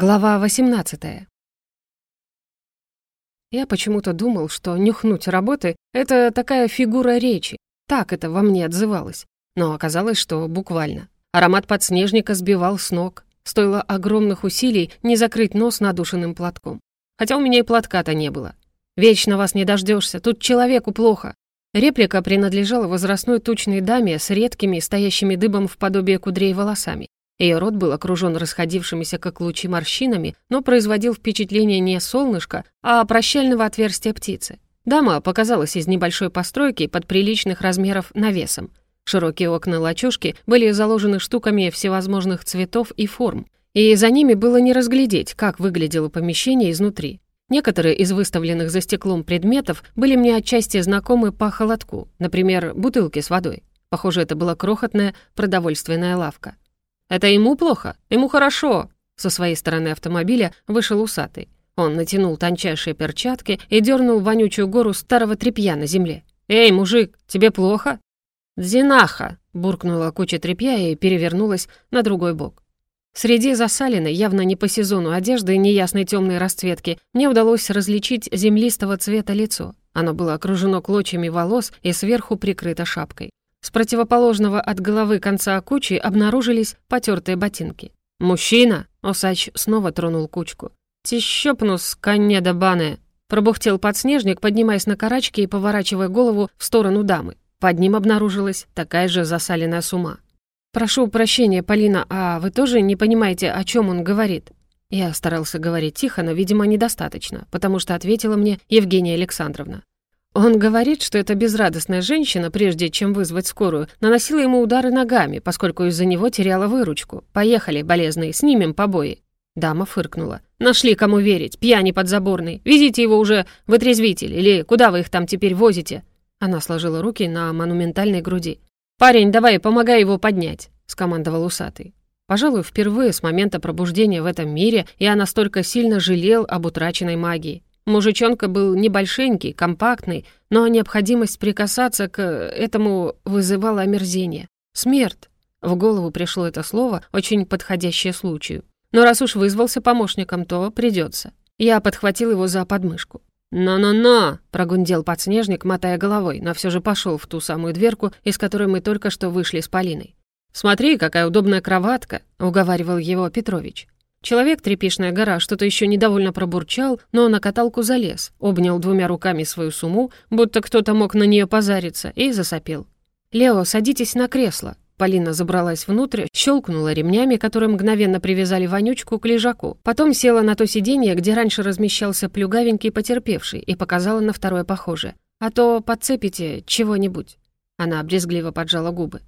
Глава 18. Я почему-то думал, что нюхнуть работы — это такая фигура речи. Так это во мне отзывалось. Но оказалось, что буквально. Аромат подснежника сбивал с ног. Стоило огромных усилий не закрыть нос надушенным платком. Хотя у меня и платка-то не было. «Вечно вас не дождешься, тут человеку плохо». Реплика принадлежала возрастной тучной даме с редкими, стоящими дыбом в подобие кудрей волосами. Ее рот был окружен расходившимися как лучи морщинами, но производил впечатление не солнышка, а прощального отверстия птицы. Дама показалась из небольшой постройки под приличных размеров навесом. Широкие окна лачушки были заложены штуками всевозможных цветов и форм, и за ними было не разглядеть, как выглядело помещение изнутри. Некоторые из выставленных за стеклом предметов были мне отчасти знакомы по холодку, например, бутылки с водой. Похоже, это была крохотная продовольственная лавка. «Это ему плохо? Ему хорошо!» Со своей стороны автомобиля вышел усатый. Он натянул тончайшие перчатки и дернул вонючую гору старого тряпья на земле. «Эй, мужик, тебе плохо?» «Дзинаха!» — буркнула куча тряпья и перевернулась на другой бок. Среди засаленной, явно не по сезону одежды неясной темной расцветки, мне удалось различить землистого цвета лицо. Оно было окружено клочьями волос и сверху прикрыто шапкой. С противоположного от головы конца кучи обнаружились потертые ботинки. «Мужчина!» — Осач снова тронул кучку. «Тищёпнус, конне да бане!» Пробухтел подснежник, поднимаясь на карачки и поворачивая голову в сторону дамы. Под ним обнаружилась такая же засаленная сума. «Прошу прощения, Полина, а вы тоже не понимаете, о чем он говорит?» Я старался говорить тихо, но, видимо, недостаточно, потому что ответила мне Евгения Александровна. Он говорит, что эта безрадостная женщина, прежде чем вызвать скорую, наносила ему удары ногами, поскольку из-за него теряла выручку. «Поехали, болезный, снимем побои». Дама фыркнула. «Нашли, кому верить, пьяни подзаборный. Везите его уже в отрезвитель, или куда вы их там теперь возите?» Она сложила руки на монументальной груди. «Парень, давай, помогай его поднять», — скомандовал усатый. Пожалуй, впервые с момента пробуждения в этом мире я настолько сильно жалел об утраченной магии. Мужичонка был небольшенький, компактный, но необходимость прикасаться к этому вызывала омерзение. Смерть. В голову пришло это слово, очень подходящее случаю. Но раз уж вызвался помощником, то придется. Я подхватил его за подмышку. «На-на-на!» — прогундел подснежник, мотая головой, но все же пошел в ту самую дверку, из которой мы только что вышли с Полиной. «Смотри, какая удобная кроватка!» — уговаривал его Петрович. Человек, трепишная гора, что-то еще недовольно пробурчал, но на каталку залез, обнял двумя руками свою сумму, будто кто-то мог на нее позариться, и засопел. «Лео, садитесь на кресло». Полина забралась внутрь, щелкнула ремнями, которые мгновенно привязали вонючку к лежаку. Потом села на то сиденье, где раньше размещался плюгавенький потерпевший, и показала на второе похожее. «А то подцепите чего-нибудь». Она обрезгливо поджала губы.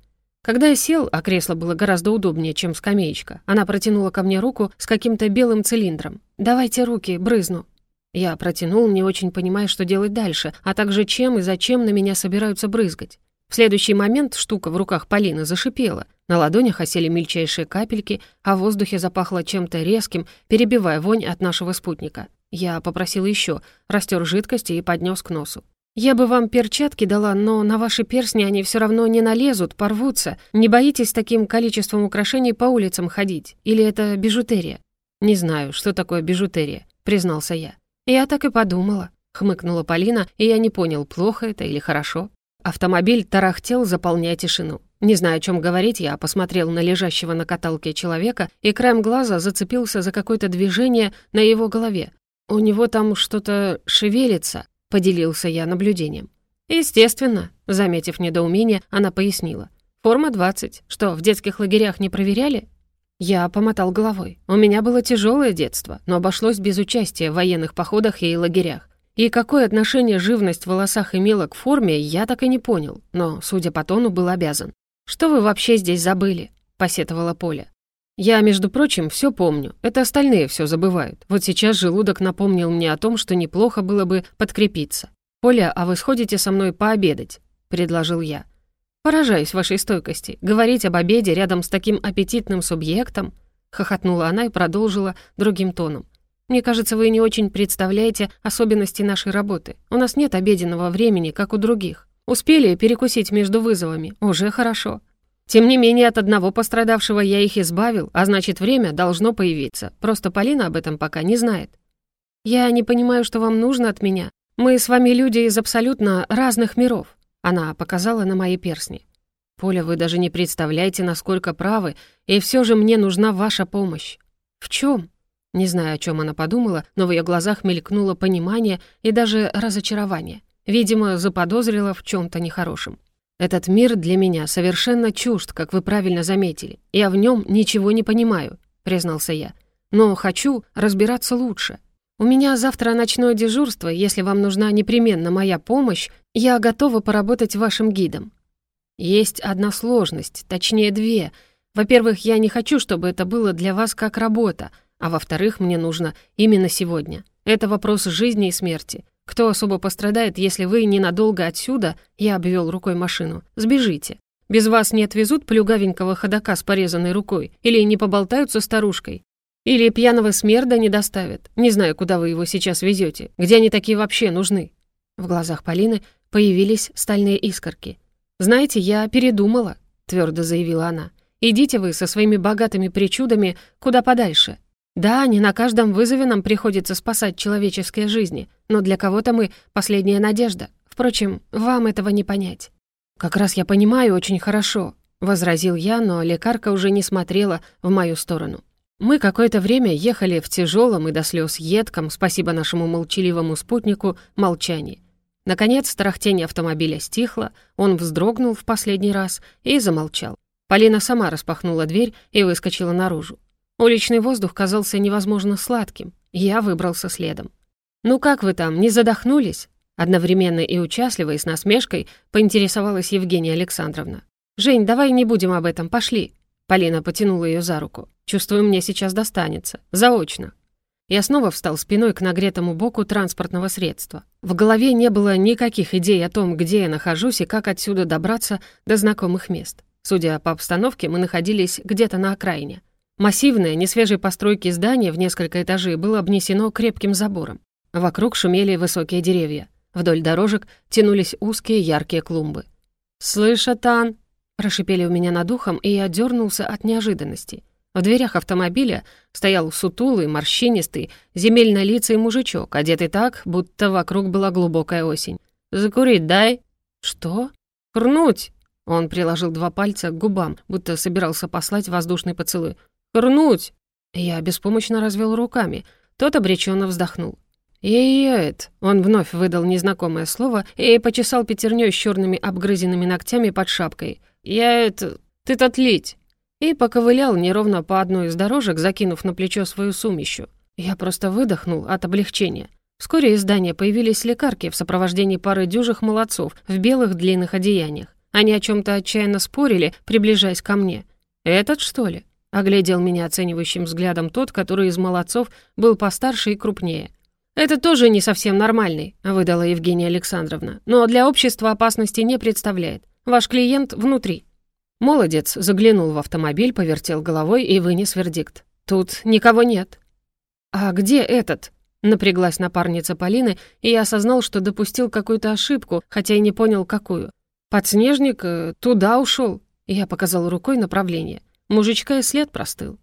Когда я сел, а кресло было гораздо удобнее, чем скамеечка, она протянула ко мне руку с каким-то белым цилиндром. «Давайте руки, брызну». Я протянул, не очень понимая, что делать дальше, а также чем и зачем на меня собираются брызгать. В следующий момент штука в руках Полины зашипела. На ладонях осели мельчайшие капельки, а в воздухе запахло чем-то резким, перебивая вонь от нашего спутника. Я попросил еще, растер жидкости и поднес к носу. «Я бы вам перчатки дала, но на ваши перстни они все равно не налезут, порвутся. Не боитесь таким количеством украшений по улицам ходить? Или это бижутерия?» «Не знаю, что такое бижутерия», — признался я. «Я так и подумала», — хмыкнула Полина, и я не понял, плохо это или хорошо. Автомобиль тарахтел, заполняя тишину. Не знаю, о чем говорить, я посмотрел на лежащего на каталке человека и краем глаза зацепился за какое-то движение на его голове. У него там что-то шевелится, — поделился я наблюдением. «Естественно», — заметив недоумение, она пояснила. «Форма 20. Что, в детских лагерях не проверяли?» Я помотал головой. У меня было тяжелое детство, но обошлось без участия в военных походах и лагерях. И какое отношение живность в волосах имела к форме, я так и не понял, но, судя по тону, был обязан. «Что вы вообще здесь забыли?» — посетовала Поля. Я, между прочим, все помню. Это остальные все забывают. Вот сейчас желудок напомнил мне о том, что неплохо было бы подкрепиться. «Оля, а вы сходите со мной пообедать?» — предложил я. «Поражаюсь вашей стойкости. Говорить об обеде рядом с таким аппетитным субъектом?» — хохотнула она и продолжила другим тоном. «Мне кажется, вы не очень представляете особенности нашей работы. У нас нет обеденного времени, как у других. Успели перекусить между вызовами. Уже хорошо. Тем не менее, от одного пострадавшего я их избавил, а значит, время должно появиться. Просто Полина об этом пока не знает. Я не понимаю, что вам нужно от меня. Мы с вами люди из абсолютно разных миров. Она показала на мои перстни. Поля, вы даже не представляете, насколько правы, и все же мне нужна ваша помощь. В чем? Не знаю, о чем она подумала, но в ее глазах мелькнуло понимание и даже разочарование. Видимо, заподозрила в чем то нехорошем. «Этот мир для меня совершенно чужд, как вы правильно заметили. Я в нем ничего не понимаю», — признался я. «Но хочу разбираться лучше. У меня завтра ночное дежурство, если вам нужна непременно моя помощь, я готова поработать вашим гидом. Есть одна сложность, точнее две. Во-первых, я не хочу, чтобы это было для вас как работа, а во-вторых, мне нужно именно сегодня. Это вопрос жизни и смерти. Кто особо пострадает, если вы ненадолго отсюда, я обвел рукой машину, сбежите? Без вас не отвезут плюгавенького ходока с порезанной рукой или не поболтают со старушкой? Или пьяного смерда не доставят? Не знаю, куда вы его сейчас везете. Где они такие вообще нужны?» В глазах Полины появились стальные искорки. «Знаете, я передумала», — твердо заявила она. «Идите вы со своими богатыми причудами куда подальше. Да, не на каждом вызове нам приходится спасать человеческие жизни, но для кого-то мы — последняя надежда. Впрочем, вам этого не понять». «Как раз я понимаю очень хорошо», — возразил я, но лекарка уже не смотрела в мою сторону. Мы какое-то время ехали в тяжелом и до слез едком, спасибо нашему молчаливому спутнику, молчании. Наконец, тарахтение автомобиля стихло, он вздрогнул в последний раз и замолчал. Полина сама распахнула дверь и выскочила наружу. Уличный воздух казался невозможно сладким. Я выбрался следом. «Ну как вы там, не задохнулись?» Одновременно и участливо, и с насмешкой поинтересовалась Евгения Александровна. «Жень, давай не будем об этом, пошли». Полина потянула ее за руку. «Чувствую, мне сейчас достанется. Заочно». Я снова встал спиной к нагретому боку транспортного средства. В голове не было никаких идей о том, где я нахожусь и как отсюда добраться до знакомых мест. Судя по обстановке, мы находились где-то на окраине. Массивное, несвежей постройки здание в несколько этажей было обнесено крепким забором. Вокруг шумели высокие деревья. Вдоль дорожек тянулись узкие яркие клумбы. «Слышь, Атан!» Прошипели у меня над ухом, и я дернулся от неожиданности. В дверях автомобиля стоял сутулый, морщинистый, земельно-лицый мужичок, одетый так, будто вокруг была глубокая осень. «Закурить дай!» «Что?» «Хрнуть!» Он приложил два пальца к губам, будто собирался послать воздушный поцелуй. «Хрнуть!» Я беспомощно развел руками. Тот обреченно вздохнул. «Ей-ет!» Он вновь выдал незнакомое слово и почесал пятерней с черными обгрызенными ногтями под шапкой. «Я это... ты-то отлить!» И поковылял неровно по одной из дорожек, закинув на плечо свою сумищу. Я просто выдохнул от облегчения. Вскоре из здания появились лекарки в сопровождении пары дюжих молодцов в белых длинных одеяниях. Они о чем то отчаянно спорили, приближаясь ко мне. «Этот, что ли?» — оглядел меня оценивающим взглядом тот, который из молодцов был постарше и крупнее. «Это тоже не совсем нормальный», — выдала Евгения Александровна, «но для общества опасности не представляет. Ваш клиент внутри». Молодец заглянул в автомобиль, повертел головой и вынес вердикт. «Тут никого нет». «А где этот?» Напряглась напарница Полины, и я осознал, что допустил какую-то ошибку, хотя и не понял, какую. «Подснежник э, туда ушел. Я показал рукой направление. Мужичка и след простыл.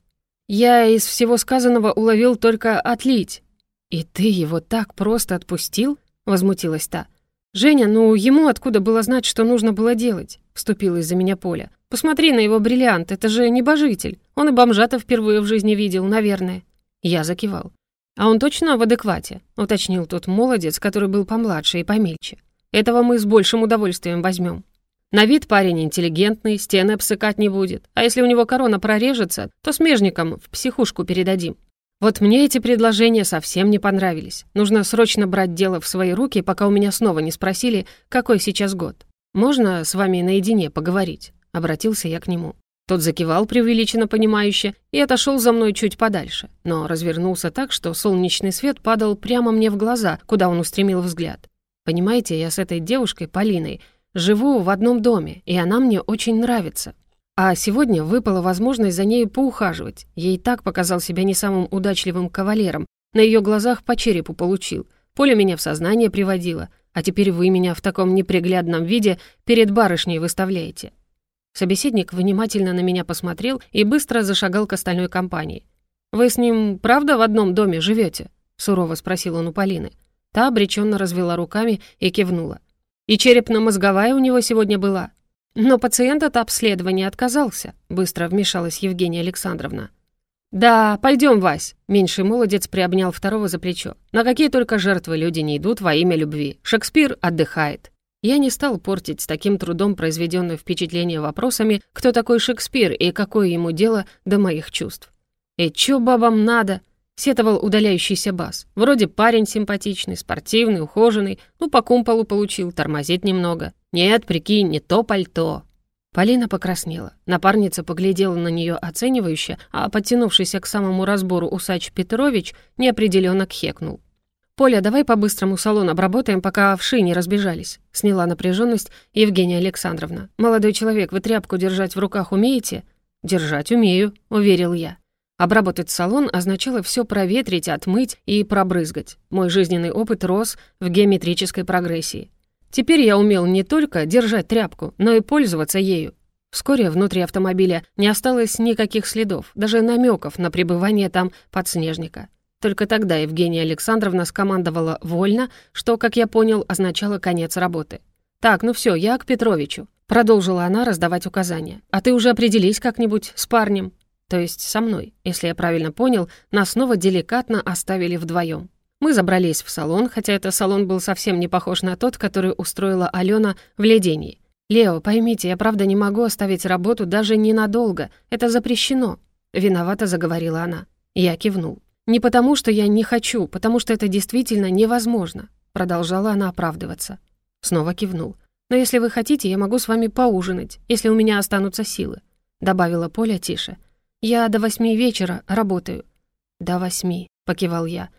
«Я из всего сказанного уловил только отлить». «И ты его так просто отпустил?» — возмутилась та. «Женя, ну ему откуда было знать, что нужно было делать?» — вступилась за меня Поля. «Посмотри на его бриллиант, это же небожитель. Он и бомжата впервые в жизни видел, наверное». Я закивал. «А он точно в адеквате?» — уточнил тот молодец, который был помладше и помельче. «Этого мы с большим удовольствием возьмем. На вид парень интеллигентный, стены обсыкать не будет. А если у него корона прорежется, то смежникам в психушку передадим. Вот мне эти предложения совсем не понравились. Нужно срочно брать дело в свои руки, пока у меня снова не спросили, какой сейчас год. «Можно с вами наедине поговорить?» — обратился я к нему. Тот закивал преувеличенно понимающе и отошел за мной чуть подальше, но развернулся так, что солнечный свет падал прямо мне в глаза, куда он устремил взгляд. «Понимаете, я с этой девушкой, Полиной, живу в одном доме, и она мне очень нравится. А сегодня выпала возможность за ней поухаживать. Ей так показал себя не самым удачливым кавалером. На ее глазах по черепу получил. Поля меня в сознание приводила. А теперь вы меня в таком неприглядном виде перед барышней выставляете. Собеседник внимательно на меня посмотрел и быстро зашагал к остальной компании. «Вы с ним правда в одном доме живете? сурово спросил он у Полины. Та обреченно развела руками и кивнула. «И черепно-мозговая у него сегодня была?» «Но пациент от обследования отказался», — быстро вмешалась Евгения Александровна. «Да, пойдем, Вась», — меньший молодец приобнял второго за плечо. «На какие только жертвы люди не идут во имя любви. Шекспир отдыхает». Я не стал портить с таким трудом произведенное впечатление вопросами, кто такой Шекспир и какое ему дело до моих чувств. «И чё бабам надо?» — сетовал удаляющийся бас. «Вроде парень симпатичный, спортивный, ухоженный, ну, по кумполу получил, тормозит немного. Нет, прикинь, не то пальто». Полина покраснела. Напарница поглядела на нее оценивающе, а подтянувшийся к самому разбору усач Петрович неопределенно кхекнул. «Поля, давай по-быстрому салон обработаем, пока вши не разбежались», — сняла напряженность Евгения Александровна. «Молодой человек, вы тряпку держать в руках умеете?» «Держать умею», — уверил я. Обработать салон означало все проветрить, отмыть и пробрызгать. Мой жизненный опыт рос в геометрической прогрессии. Теперь я умел не только держать тряпку, но и пользоваться ею. Вскоре внутри автомобиля не осталось никаких следов, даже намеков на пребывание там подснежника. Только тогда Евгения Александровна скомандовала «вольно», что, как я понял, означало конец работы. «Так, ну все, я к Петровичу», — продолжила она раздавать указания. «А ты уже определись как-нибудь с парнем?» То есть со мной. Если я правильно понял, нас снова деликатно оставили вдвоем. Мы забрались в салон, хотя этот салон был совсем не похож на тот, который устроила Алена в Ледении. «Лео, поймите, я правда не могу оставить работу даже ненадолго. Это запрещено», — виновато заговорила она. Я кивнул. «Не потому, что я не хочу, потому что это действительно невозможно», продолжала она оправдываться. Снова кивнул. «Но если вы хотите, я могу с вами поужинать, если у меня останутся силы», добавила Поля тише. «Я до восьми вечера работаю». «До восьми», — покивал я.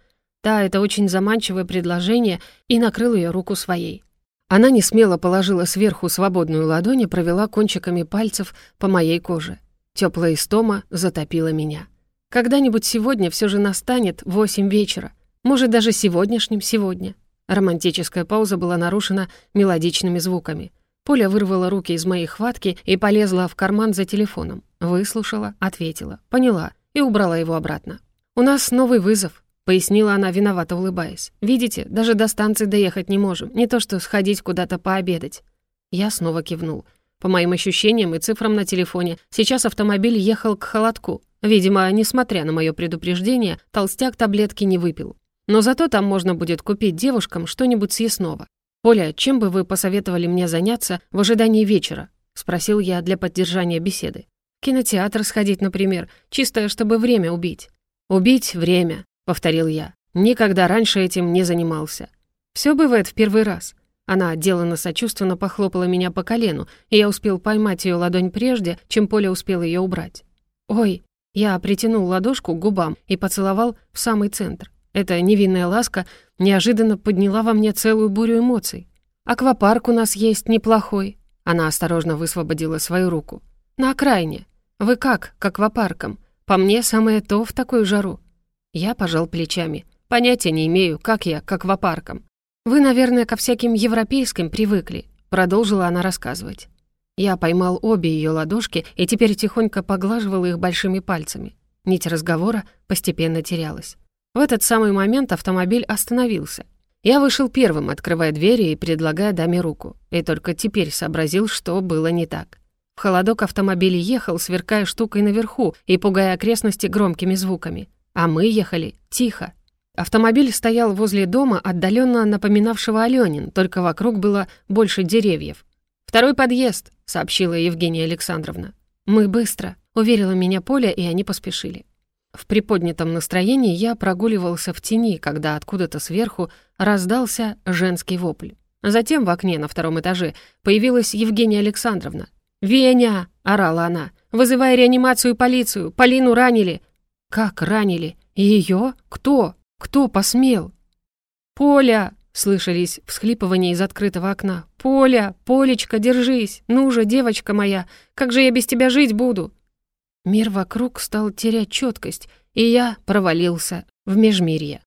Да, это очень заманчивое предложение, и накрыл ее руку своей. Она не смело положила сверху свободную ладонь и провела кончиками пальцев по моей коже. Теплая истома затопила меня. Когда-нибудь сегодня все же настанет восемь вечера. Может, даже сегодняшним сегодня. Романтическая пауза была нарушена мелодичными звуками. Поля вырвала руки из моей хватки и полезла в карман за телефоном. Выслушала, ответила, поняла и убрала его обратно. «У нас новый вызов», — пояснила она, виновато улыбаясь. «Видите, даже до станции доехать не можем, не то что сходить куда-то пообедать». Я снова кивнул. По моим ощущениям и цифрам на телефоне, сейчас автомобиль ехал к холодку. Видимо, несмотря на мое предупреждение, толстяк таблетки не выпил. Но зато там можно будет купить девушкам что-нибудь съестного. «Поля, чем бы вы посоветовали мне заняться в ожидании вечера?» — спросил я для поддержания беседы. «Кинотеатр сходить, например, чисто чтобы время убить». «Убить время», — повторил я. «Никогда раньше этим не занимался. Все бывает в первый раз». Она отделанно сочувственно похлопала меня по колену, и я успел поймать ее ладонь прежде, чем Поля успел ее убрать. «Ой, я притянул ладошку к губам и поцеловал в самый центр. Эта невинная ласка неожиданно подняла во мне целую бурю эмоций. «Аквапарк у нас есть неплохой». Она осторожно высвободила свою руку. «На окраине. Вы как к аквапаркам? По мне, самое то в такую жару». Я пожал плечами. Понятия не имею, как я к аквапаркам. «Вы, наверное, ко всяким европейским привыкли», — продолжила она рассказывать. Я поймал обе ее ладошки и теперь тихонько поглаживал их большими пальцами. Нить разговора постепенно терялась. В этот самый момент автомобиль остановился. Я вышел первым, открывая двери и предлагая даме руку. И только теперь сообразил, что было не так. В холодок автомобиль ехал, сверкая штукой наверху и пугая окрестности громкими звуками. А мы ехали тихо. Автомобиль стоял возле дома, отдаленно напоминавшего Аленин, только вокруг было больше деревьев. «Второй подъезд», — сообщила Евгения Александровна. «Мы быстро», — уверила меня Поля, и они поспешили. В приподнятом настроении я прогуливался в тени, когда откуда-то сверху раздался женский вопль. Затем в окне на втором этаже появилась Евгения Александровна. «Веня!» — орала она. «Вызывай реанимацию и полицию! Полину ранили!» «Как ранили? Ее? Кто? Кто посмел?» «Поля!» Слышались всхлипывания из открытого окна. «Поля! Полечка, держись! Ну же, девочка моя! Как же я без тебя жить буду?» Мир вокруг стал терять четкость, и я провалился в межмирье.